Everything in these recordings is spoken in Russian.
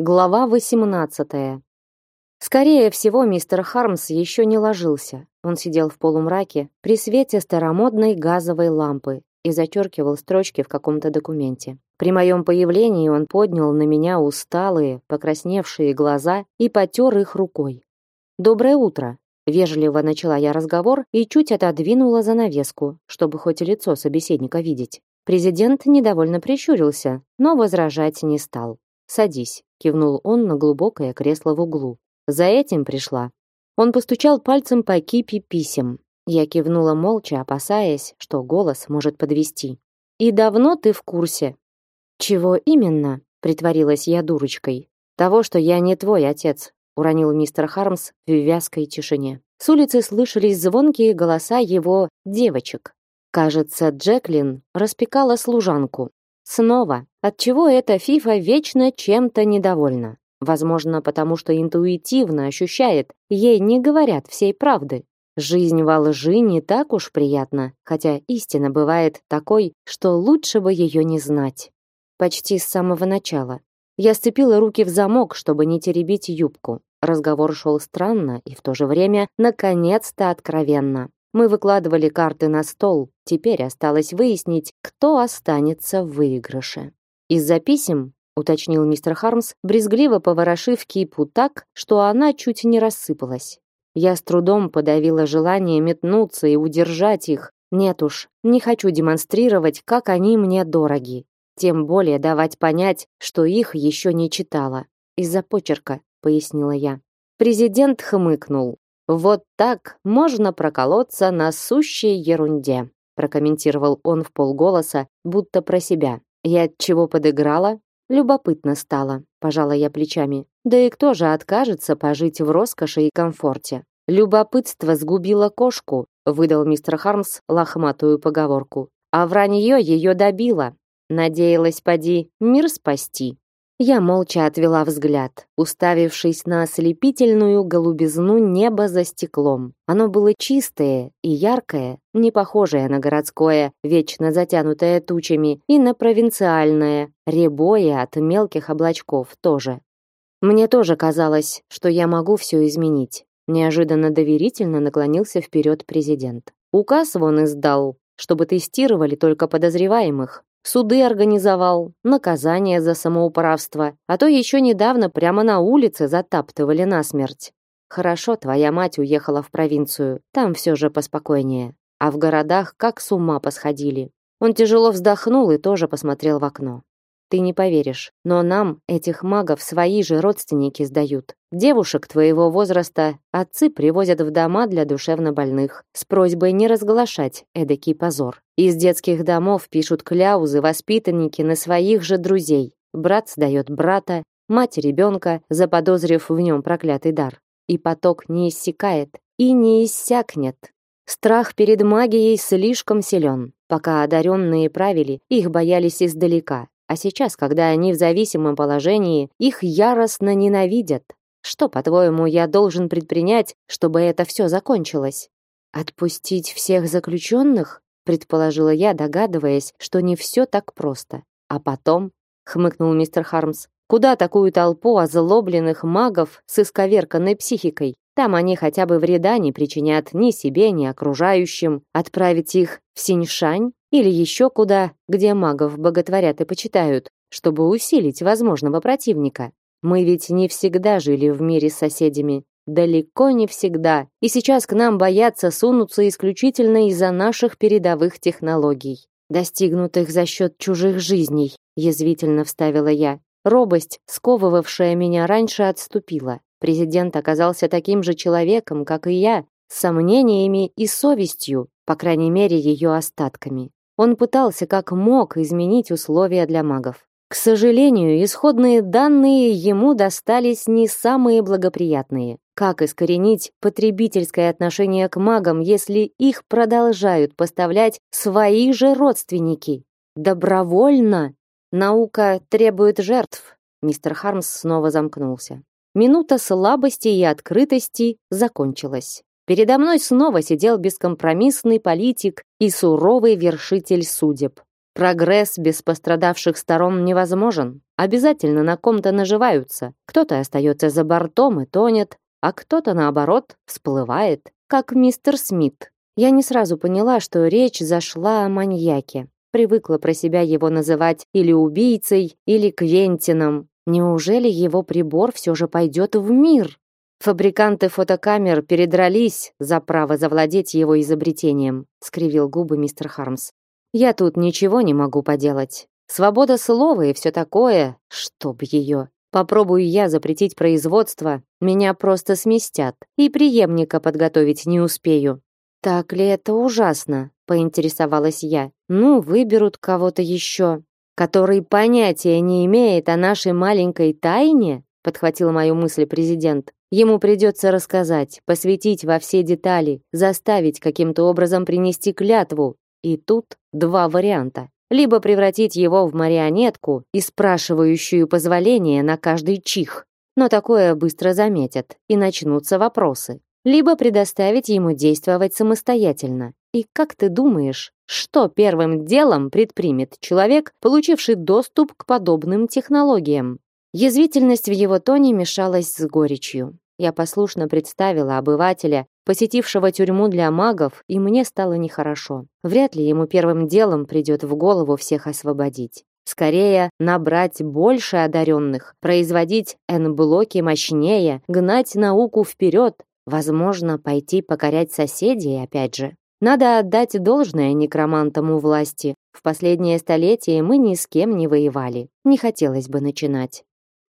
Глава 18. Скорее всего, мистер Хармс еще не ложился. Он сидел в полумраке при свете старомодной газовой лампы и зачеркивал строчки в каком-то документе. При моем появлении он поднял на меня усталые, покрасневшие глаза и потер их рукой. «Доброе утро!» Вежливо начала я разговор и чуть отодвинула занавеску, чтобы хоть лицо собеседника видеть. Президент недовольно прищурился, но возражать не стал. «Садись», — кивнул он на глубокое кресло в углу. «За этим пришла». Он постучал пальцем по кипе писем. Я кивнула молча, опасаясь, что голос может подвести. «И давно ты в курсе?» «Чего именно?» — притворилась я дурочкой. «Того, что я не твой отец», — уронил мистер Хармс в вязкой тишине. С улицы слышались звонкие голоса его девочек. Кажется, Джеклин распекала служанку. Снова, отчего эта фифа вечно чем-то недовольна? Возможно, потому что интуитивно ощущает, ей не говорят всей правды. Жизнь во лжи не так уж приятна, хотя истина бывает такой, что лучше бы ее не знать. Почти с самого начала. Я сцепила руки в замок, чтобы не теребить юбку. Разговор шел странно и в то же время наконец-то откровенно. Мы выкладывали карты на стол, теперь осталось выяснить, кто останется в выигрыше. Из-за писем, уточнил мистер Хармс, брезгливо поворошив кипу так, что она чуть не рассыпалась. Я с трудом подавила желание метнуться и удержать их. Нет уж, не хочу демонстрировать, как они мне дороги. Тем более давать понять, что их еще не читала. Из-за почерка, пояснила я. Президент хмыкнул. Вот так можно проколоться на сущей ерунде, прокомментировал он в полголоса, будто про себя. Я от чего подыграла? Любопытно стало, пожала я плечами. Да и кто же откажется пожить в роскоши и комфорте? Любопытство сгубило кошку, выдал мистер Хармс лохматую поговорку. А вранье ее добило. Надеялась поди мир спасти. Я молча отвела взгляд, уставившись на ослепительную голубизну неба за стеклом. Оно было чистое и яркое, не похожее на городское, вечно затянутое тучами, и на провинциальное, рябое от мелких облачков тоже. Мне тоже казалось, что я могу все изменить. Неожиданно доверительно наклонился вперед президент. Указ вон издал, чтобы тестировали только подозреваемых, суды организовал, наказание за самоуправство, а то еще недавно прямо на улице затаптывали насмерть. Хорошо, твоя мать уехала в провинцию, там все же поспокойнее. А в городах как с ума посходили. Он тяжело вздохнул и тоже посмотрел в окно. Ты не поверишь, но нам этих магов свои же родственники сдают. Девушек твоего возраста отцы привозят в дома для душевнобольных с просьбой не разглашать эдакий позор. Из детских домов пишут кляузы воспитанники на своих же друзей. Брат сдает брата, мать ребенка, заподозрив в нем проклятый дар. И поток не иссякает и не иссякнет. Страх перед магией слишком силен. Пока одаренные правили, их боялись издалека, а сейчас, когда они в зависимом положении, их яростно ненавидят. Что, по-твоему, я должен предпринять, чтобы это все закончилось? Отпустить всех заключенных? предположила я, догадываясь, что не все так просто. А потом, хмыкнул мистер Хармс, куда такую толпу озлобленных магов с исковерканной психикой? Там они хотя бы вреда не причинят ни себе, ни окружающим. Отправить их в Синьшань? Или еще куда, где магов боготворят и почитают, чтобы усилить возможного противника. Мы ведь не всегда жили в мире с соседями. Далеко не всегда. И сейчас к нам боятся сунуться исключительно из-за наших передовых технологий, достигнутых за счет чужих жизней, язвительно вставила я. Робость, сковывавшая меня раньше, отступила. Президент оказался таким же человеком, как и я, с сомнениями и совестью, по крайней мере, ее остатками. Он пытался как мог изменить условия для магов. К сожалению, исходные данные ему достались не самые благоприятные. Как искоренить потребительское отношение к магам, если их продолжают поставлять свои же родственники? Добровольно? Наука требует жертв. Мистер Хармс снова замкнулся. Минута слабости и открытости закончилась. Передо мной снова сидел бескомпромиссный политик и суровый вершитель судеб. Прогресс без пострадавших сторон невозможен. обязательно на ком-то наживаются. Кто-то остается за бортом и тонет, а кто-то, наоборот, всплывает, как мистер Смит. Я не сразу поняла, что речь зашла о маньяке. Привыкла про себя его называть или убийцей, или Квентином. Неужели его прибор все же пойдет в мир? Фабриканты фотокамер передрались за право завладеть его изобретением, скривил губы мистер Хармс. Я тут ничего не могу поделать. Свобода слова и все такое, чтоб ее. Попробую я запретить производство, меня просто сместят, и преемника подготовить не успею. Так ли это ужасно? поинтересовалась я. Ну, выберут кого-то еще, который понятия не имеет о нашей маленькой тайне, подхватил мою мысль президент. Ему придется рассказать, посвятить во все детали, заставить каким-то образом принести клятву. И тут два варианта. Либо превратить его в марионетку и спрашивающую позволение на каждый чих. Но такое быстро заметят, и начнутся вопросы. Либо предоставить ему действовать самостоятельно. И как ты думаешь, что первым делом предпримет человек, получивший доступ к подобным технологиям? Язвительность в его тоне мешалась с горечью. Я послушно представила обывателя, посетившего тюрьму для магов, и мне стало нехорошо. Вряд ли ему первым делом придет в голову всех освободить. Скорее, набрать больше одаренных, производить N-блоки мощнее, гнать науку вперед, возможно, пойти покорять соседей опять же. Надо отдать должное некромантам у власти. В последнее столетие мы ни с кем не воевали. Не хотелось бы начинать.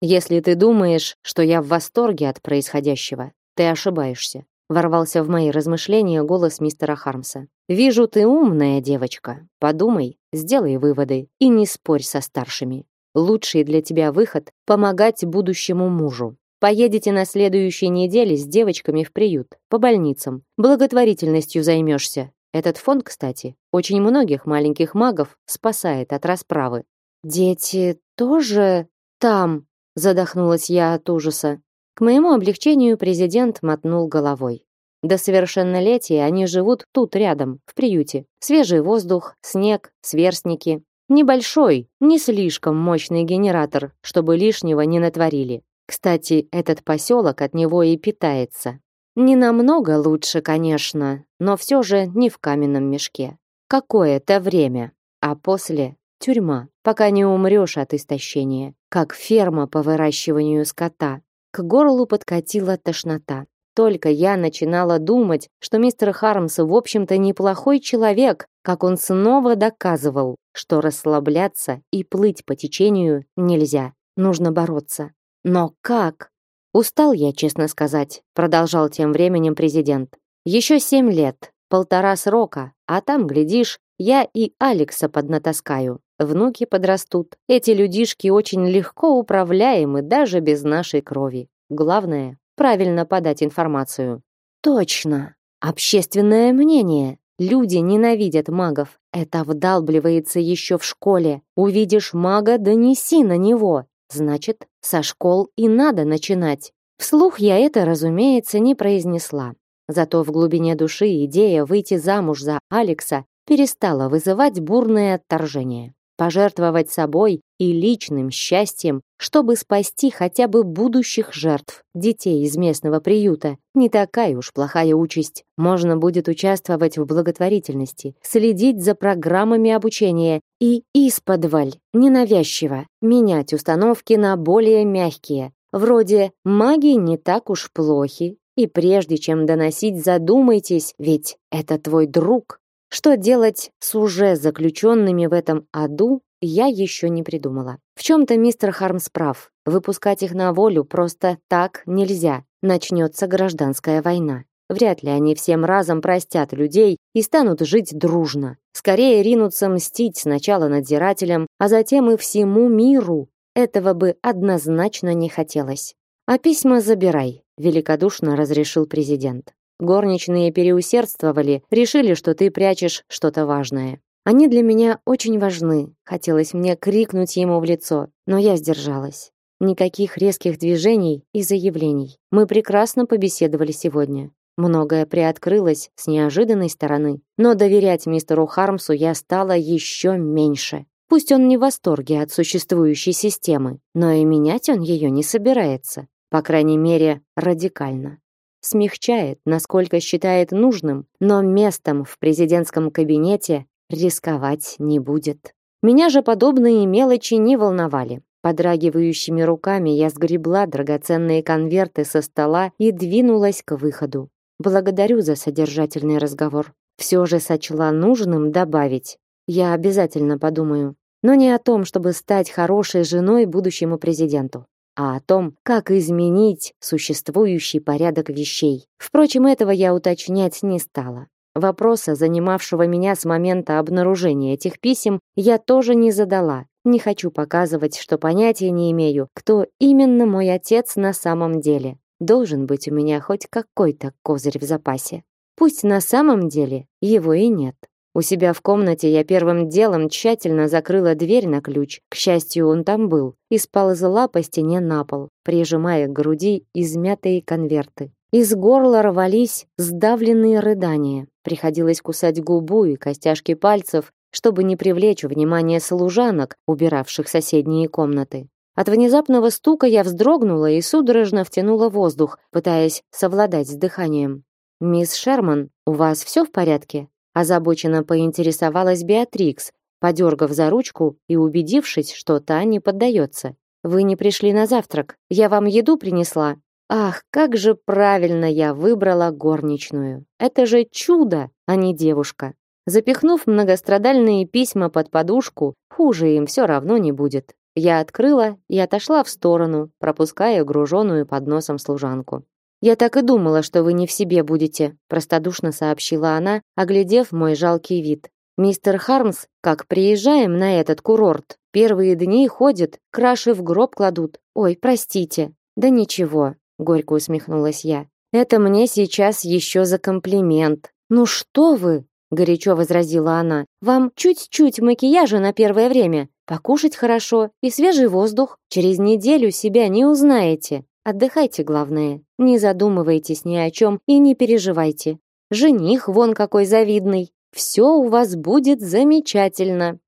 Если ты думаешь, что я в восторге от происходящего, ты ошибаешься ворвался в мои размышления голос мистера Хармса. Вижу, ты умная девочка. Подумай, сделай выводы и не спорь со старшими. Лучший для тебя выход помогать будущему мужу. Поедете на следующей неделе с девочками в приют, по больницам. Благотворительностью займешься. Этот фонд, кстати, очень многих маленьких магов спасает от расправы. Дети тоже там, задохнулась я от ужаса. К моему облегчению президент мотнул головой. До совершеннолетия они живут тут рядом, в приюте. Свежий воздух, снег, сверстники. Небольшой, не слишком мощный генератор, чтобы лишнего не натворили. Кстати, этот поселок от него и питается. Не намного лучше, конечно, но все же не в каменном мешке. Какое-то время, а после тюрьма, пока не умрешь от истощения, как ферма по выращиванию скота, к горлу подкатила тошнота. Только я начинала думать, что мистер Хармс в общем-то неплохой человек, как он снова доказывал, что расслабляться и плыть по течению нельзя. Нужно бороться. Но как? Устал я, честно сказать, продолжал тем временем президент. Еще семь лет, полтора срока, а там, глядишь, я и Алекса поднатаскаю. Внуки подрастут. Эти людишки очень легко управляемы даже без нашей крови. Главное правильно подать информацию. Точно. Общественное мнение. Люди ненавидят магов. Это вдалбливается еще в школе. Увидишь мага, донеси на него. Значит, со школ и надо начинать. Вслух я это, разумеется, не произнесла. Зато в глубине души идея выйти замуж за Алекса перестала вызывать бурное отторжение пожертвовать собой и личным счастьем, чтобы спасти хотя бы будущих жертв, детей из местного приюта. Не такая уж плохая участь. Можно будет участвовать в благотворительности, следить за программами обучения и исподволь, ненавязчиво, менять установки на более мягкие, вроде «маги не так уж плохи», и прежде чем доносить, задумайтесь, ведь это твой друг, что делать с уже заключенными в этом аду, я еще не придумала. В чем-то мистер Хармс прав. Выпускать их на волю просто так нельзя. Начнется гражданская война. Вряд ли они всем разом простят людей и станут жить дружно. Скорее ринутся мстить сначала надзирателям, а затем и всему миру. Этого бы однозначно не хотелось. А письма забирай, великодушно разрешил президент. Горничные переусердствовали, решили, что ты прячешь что-то важное. Они для меня очень важны. Хотелось мне крикнуть ему в лицо, но я сдержалась. Никаких резких движений и заявлений. Мы прекрасно побеседовали сегодня. Многое приоткрылось с неожиданной стороны, но доверять мистеру Хармсу я стала еще меньше. Пусть он не в восторге от существующей системы, но и менять он ее не собирается, по крайней мере, радикально. Смягчает, насколько считает нужным, но местом в президентском кабинете рисковать не будет. Меня же подобные мелочи не волновали. Подрагивающими руками я сгребла драгоценные конверты со стола и двинулась к выходу. Благодарю за содержательный разговор. Все же сочла нужным добавить. Я обязательно подумаю. Но не о том, чтобы стать хорошей женой будущему президенту, а о том, как изменить существующий порядок вещей. Впрочем, этого я уточнять не стала. Вопроса, занимавшего меня с момента обнаружения этих писем, я тоже не задала. Не хочу показывать, что понятия не имею, кто именно мой отец на самом деле. Должен быть у меня хоть какой-то козырь в запасе. Пусть на самом деле его и нет. У себя в комнате я первым делом тщательно закрыла дверь на ключ. К счастью, он там был. И сползла по стене на пол, прижимая к груди измятые конверты. Из горла рвались сдавленные рыдания. Приходилось кусать губу и костяшки пальцев, чтобы не привлечь внимание служанок, убиравших соседние комнаты. От внезапного стука я вздрогнула и судорожно втянула воздух, пытаясь совладать с дыханием. «Мисс Шерман, у вас все в порядке?» Озабоченно поинтересовалась Беатрикс, подергав за ручку и убедившись, что та не поддается. «Вы не пришли на завтрак. Я вам еду принесла». Ах, как же правильно я выбрала горничную. Это же чудо, а не девушка. Запихнув многострадальные письма под подушку, хуже им все равно не будет. Я открыла и отошла в сторону, пропуская груженную под носом служанку. «Я так и думала, что вы не в себе будете», простодушно сообщила она, оглядев мой жалкий вид. «Мистер Хармс, как приезжаем на этот курорт, первые дни ходят, краши в гроб кладут. Ой, простите». «Да ничего, горько усмехнулась я. Это мне сейчас еще за комплимент. Ну что вы? горячо возразила она. Вам чуть-чуть макияжа на первое время. Покушать хорошо и свежий воздух. Через неделю себя не узнаете. Отдыхайте, главное. Не задумывайтесь ни о чем и не переживайте. Жених вон какой завидный. Все у вас будет замечательно.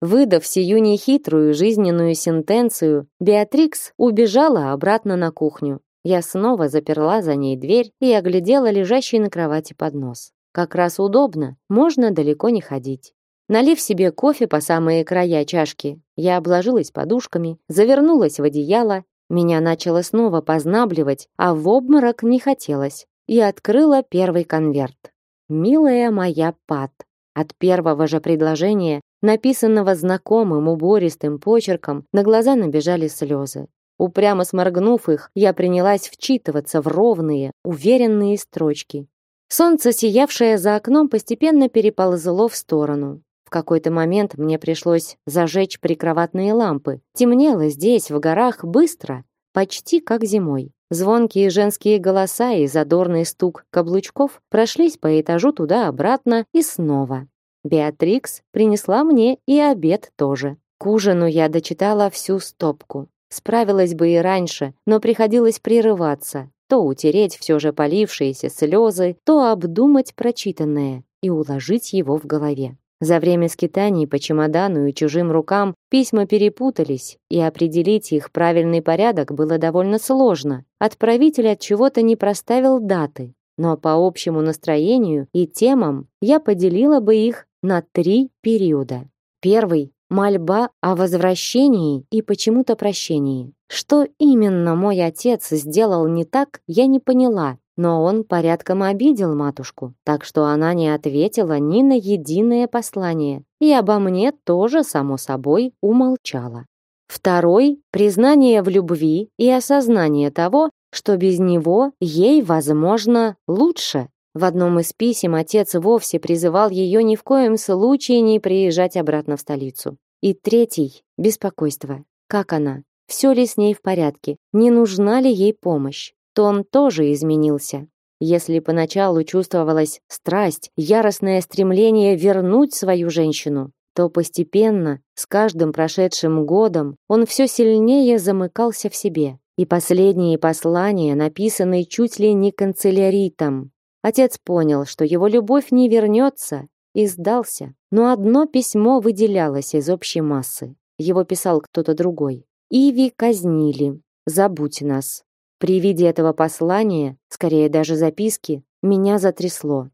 Выдав сию нехитрую жизненную сентенцию, Беатрикс убежала обратно на кухню. Я снова заперла за ней дверь и оглядела лежащий на кровати поднос. Как раз удобно, можно далеко не ходить. Налив себе кофе по самые края чашки, я обложилась подушками, завернулась в одеяло, меня начало снова познабливать, а в обморок не хотелось, и открыла первый конверт. «Милая моя Пат». От первого же предложения, написанного знакомым убористым почерком, на глаза набежали слезы. Упрямо сморгнув их, я принялась вчитываться в ровные, уверенные строчки. Солнце, сиявшее за окном, постепенно переползло в сторону. В какой-то момент мне пришлось зажечь прикроватные лампы. Темнело здесь, в горах, быстро, почти как зимой. Звонкие женские голоса и задорный стук каблучков прошлись по этажу туда-обратно и снова. Беатрикс принесла мне и обед тоже. К ужину я дочитала всю стопку. Справилась бы и раньше, но приходилось прерываться, то утереть все же полившиеся слезы, то обдумать прочитанное и уложить его в голове. За время скитаний по чемодану и чужим рукам письма перепутались, и определить их правильный порядок было довольно сложно. Отправитель от чего-то не проставил даты, но по общему настроению и темам я поделила бы их на три периода. Первый мольба о возвращении и почему-то прощении. Что именно мой отец сделал не так, я не поняла, но он порядком обидел матушку, так что она не ответила ни на единое послание, и обо мне тоже, само собой, умолчала. Второй — признание в любви и осознание того, что без него ей, возможно, лучше. В одном из писем отец вовсе призывал ее ни в коем случае не приезжать обратно в столицу. И третий — беспокойство. Как она? Все ли с ней в порядке? Не нужна ли ей помощь? Тон тоже изменился. Если поначалу чувствовалась страсть, яростное стремление вернуть свою женщину, то постепенно, с каждым прошедшим годом, он все сильнее замыкался в себе. И последние послания, написанные чуть ли не канцеляритом. Отец понял, что его любовь не вернется, и сдался. Но одно письмо выделялось из общей массы. Его писал кто-то другой. Иви казнили. Забудь нас. При виде этого послания, скорее даже записки, меня затрясло.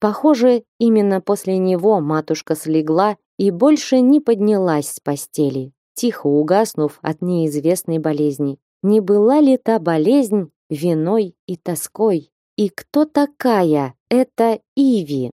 Похоже, именно после него матушка слегла и больше не поднялась с постели, тихо угаснув от неизвестной болезни. Не была ли та болезнь виной и тоской? И кто такая эта Иви?